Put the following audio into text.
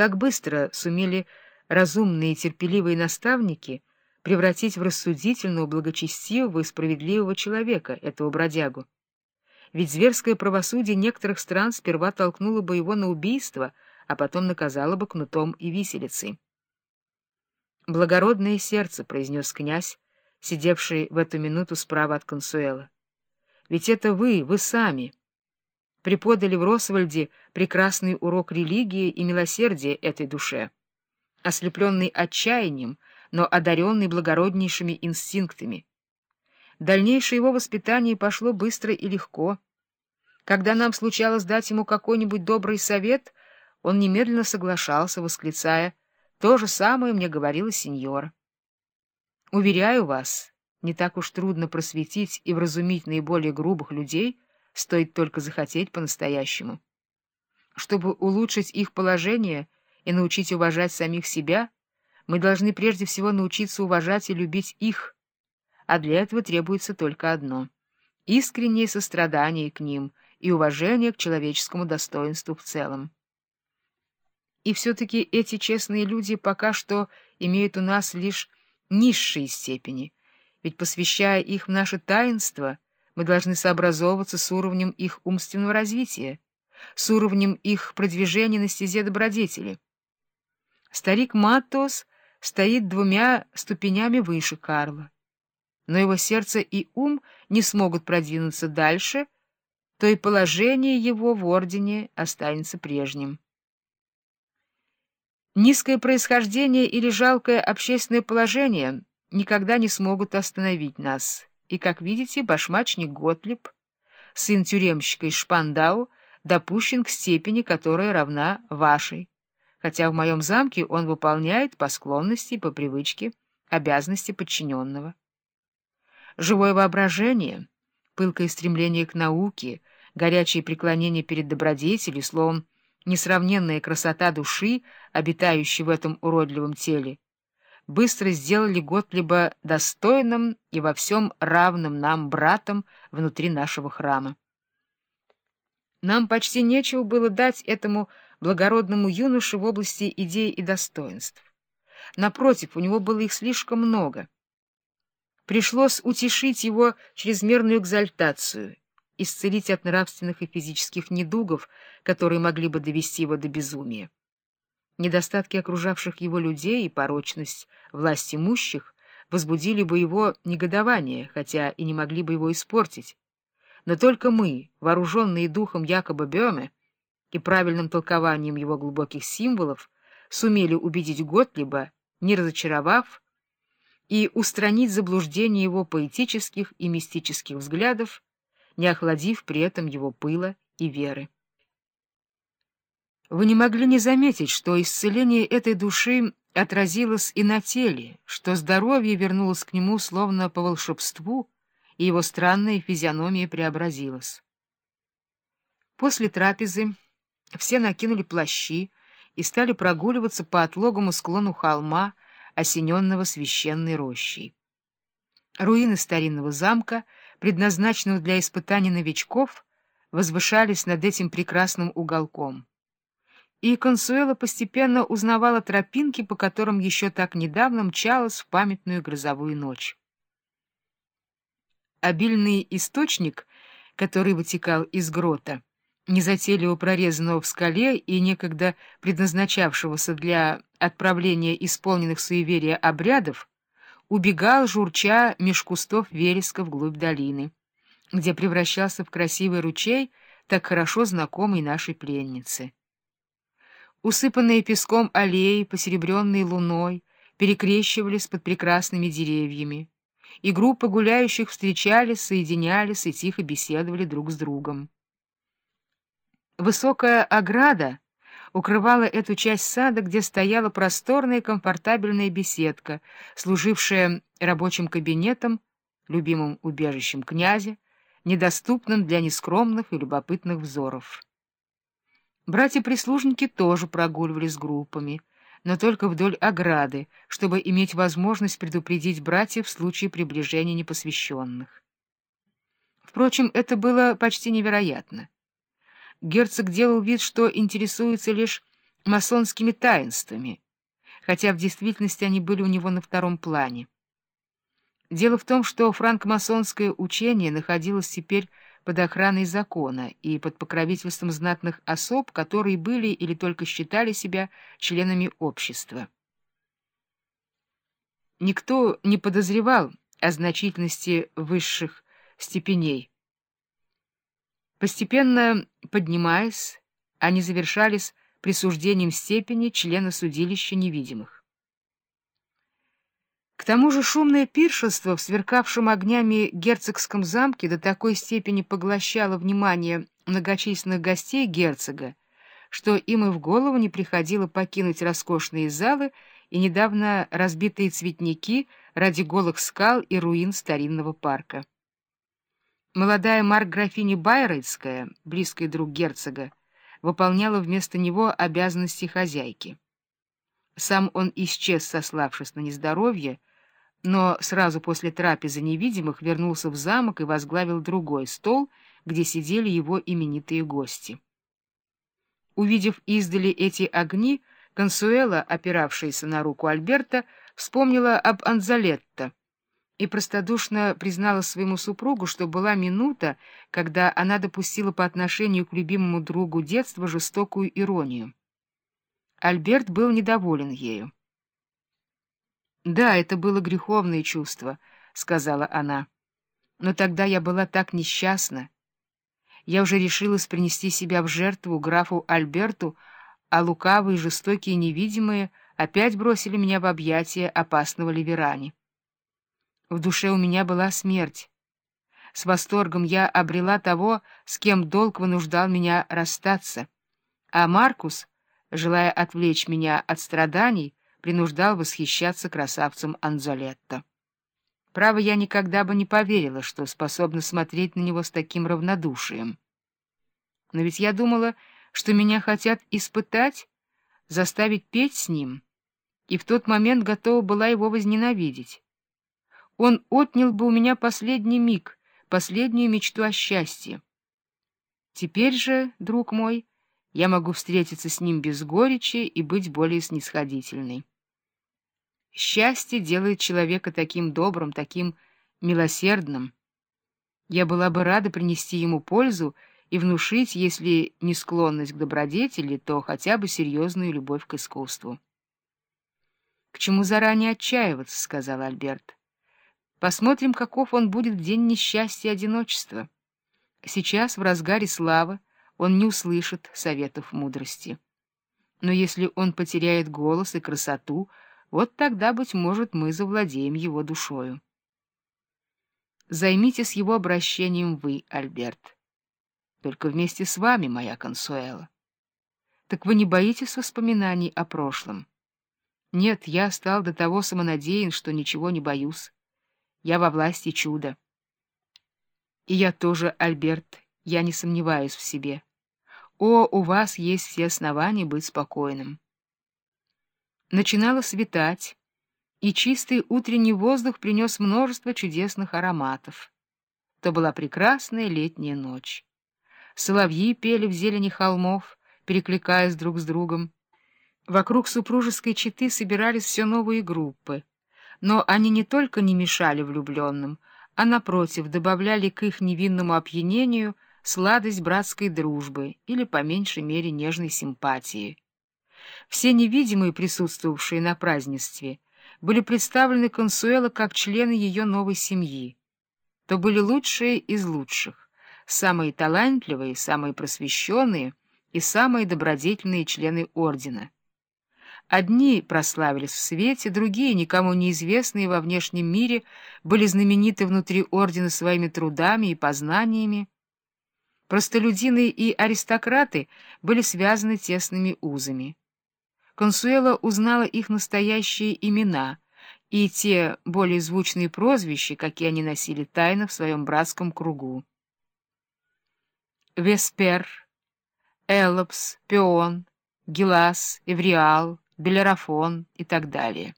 Как быстро сумели разумные и терпеливые наставники превратить в рассудительного, благочестивого и справедливого человека этого бродягу. Ведь зверское правосудие некоторых стран сперва толкнуло бы его на убийство, а потом наказало бы кнутом и виселицей. «Благородное сердце», — произнес князь, сидевший в эту минуту справа от Консуэла. «Ведь это вы, вы сами» преподали в Росвальде прекрасный урок религии и милосердия этой душе, ослепленный отчаянием, но одаренный благороднейшими инстинктами. Дальнейшее его воспитание пошло быстро и легко. Когда нам случалось дать ему какой-нибудь добрый совет, он немедленно соглашался, восклицая «То же самое мне говорила сеньора». Уверяю вас, не так уж трудно просветить и вразумить наиболее грубых людей, стоит только захотеть по-настоящему. Чтобы улучшить их положение и научить уважать самих себя, мы должны прежде всего научиться уважать и любить их, а для этого требуется только одно — искреннее сострадание к ним и уважение к человеческому достоинству в целом. И все-таки эти честные люди пока что имеют у нас лишь низшие степени, ведь, посвящая их в наше таинство, мы должны сообразовываться с уровнем их умственного развития, с уровнем их продвижения на стезе добродетели. Старик Маттос стоит двумя ступенями выше Карла но его сердце и ум не смогут продвинуться дальше, то и положение его в ордене останется прежним. Низкое происхождение или жалкое общественное положение никогда не смогут остановить нас, и, как видите, башмачник Готлиб, сын тюремщика из Шпандау, допущен к степени, которая равна вашей, хотя в моем замке он выполняет по склонности и по привычке обязанности подчиненного. Живое воображение, пылкое стремление к науке, горячее преклонение перед добродетелью, словом, несравненная красота души, обитающей в этом уродливом теле, быстро сделали Готлиба достойным и во всем равным нам братом внутри нашего храма. Нам почти нечего было дать этому благородному юноше в области идей и достоинств. Напротив, у него было их слишком много — Пришлось утешить его чрезмерную экзальтацию, исцелить от нравственных и физических недугов, которые могли бы довести его до безумия. Недостатки окружавших его людей и порочность власть имущих возбудили бы его негодование, хотя и не могли бы его испортить. Но только мы, вооруженные духом Якоба Бёме и правильным толкованием его глубоких символов, сумели убедить Готлиба, не разочаровав, и устранить заблуждение его поэтических и мистических взглядов, не охладив при этом его пыла и веры. Вы не могли не заметить, что исцеление этой души отразилось и на теле, что здоровье вернулось к нему словно по волшебству, и его странная физиономия преобразилась. После трапезы все накинули плащи и стали прогуливаться по отлогому склону холма, осененного священной рощей. Руины старинного замка, предназначенного для испытаний новичков, возвышались над этим прекрасным уголком. И Консуэла постепенно узнавала тропинки, по которым еще так недавно мчалась в памятную грозовую ночь. Обильный источник, который вытекал из грота, незатейливо прорезанного в скале и некогда предназначавшегося для отправления исполненных суеверия обрядов, убегал, журча меж кустов вереска вглубь долины, где превращался в красивый ручей, так хорошо знакомый нашей пленнице. Усыпанные песком аллеи, посеребренные луной, перекрещивались под прекрасными деревьями, и группы гуляющих встречались, соединялись и тихо беседовали друг с другом. Высокая ограда укрывала эту часть сада, где стояла просторная комфортабельная беседка, служившая рабочим кабинетом, любимым убежищем князя, недоступным для нескромных и любопытных взоров. Братья-прислужники тоже прогуливались группами, но только вдоль ограды, чтобы иметь возможность предупредить братьев в случае приближения непосвященных. Впрочем, это было почти невероятно. Герцог делал вид, что интересуется лишь масонскими таинствами, хотя в действительности они были у него на втором плане. Дело в том, что франкмасонское учение находилось теперь под охраной закона и под покровительством знатных особ, которые были или только считали себя членами общества. Никто не подозревал о значительности высших степеней. Постепенно поднимаясь, они завершались присуждением степени члена судилища невидимых. К тому же шумное пиршество в сверкавшем огнями герцогском замке до такой степени поглощало внимание многочисленных гостей герцога, что им и в голову не приходило покинуть роскошные залы и недавно разбитые цветники ради голых скал и руин старинного парка. Молодая марк-графиня Байрейтская, близкий друг герцога, выполняла вместо него обязанности хозяйки. Сам он исчез, сославшись на нездоровье, но сразу после трапезы невидимых вернулся в замок и возглавил другой стол, где сидели его именитые гости. Увидев издали эти огни, Консуэла, опиравшаяся на руку Альберта, вспомнила об Анзалетто и простодушно признала своему супругу, что была минута, когда она допустила по отношению к любимому другу детства жестокую иронию. Альберт был недоволен ею. «Да, это было греховное чувство», — сказала она. «Но тогда я была так несчастна. Я уже решилась принести себя в жертву графу Альберту, а лукавые, жестокие, невидимые опять бросили меня в объятия опасного Ливерани. В душе у меня была смерть. С восторгом я обрела того, с кем долг вынуждал меня расстаться, а Маркус, желая отвлечь меня от страданий, принуждал восхищаться красавцем Анзолетто. Право, я никогда бы не поверила, что способна смотреть на него с таким равнодушием. Но ведь я думала что меня хотят испытать, заставить петь с ним, и в тот момент готова была его возненавидеть. Он отнял бы у меня последний миг, последнюю мечту о счастье. Теперь же, друг мой, я могу встретиться с ним без горечи и быть более снисходительной. Счастье делает человека таким добрым, таким милосердным. Я была бы рада принести ему пользу, и внушить, если не склонность к добродетели, то хотя бы серьезную любовь к искусству. — К чему заранее отчаиваться, — сказал Альберт. — Посмотрим, каков он будет в день несчастья и одиночества. Сейчас, в разгаре славы, он не услышит советов мудрости. Но если он потеряет голос и красоту, вот тогда, быть может, мы завладеем его душою. Займитесь его обращением вы, Альберт только вместе с вами, моя Консуэла. Так вы не боитесь воспоминаний о прошлом? Нет, я стал до того самонадеян, что ничего не боюсь. Я во власти чуда. И я тоже, Альберт, я не сомневаюсь в себе. О, у вас есть все основания быть спокойным. Начинало светать, и чистый утренний воздух принес множество чудесных ароматов. То была прекрасная летняя ночь. Соловьи пели в зелени холмов, перекликаясь друг с другом. Вокруг супружеской четы собирались все новые группы. Но они не только не мешали влюбленным, а, напротив, добавляли к их невинному опьянению сладость братской дружбы или, по меньшей мере, нежной симпатии. Все невидимые, присутствовавшие на празднестве, были представлены Консуэло как члены ее новой семьи. То были лучшие из лучших самые талантливые, самые просвещенные и самые добродетельные члены ордена. Одни прославились в свете, другие, никому неизвестные во внешнем мире, были знамениты внутри ордена своими трудами и познаниями. Простолюдины и аристократы были связаны тесными узами. Консуэла узнала их настоящие имена и те более звучные прозвища, какие они носили тайно в своем братском кругу. Веспер, Эллопс, Пион, Гелас, Эвриал, Белерафон и так далее.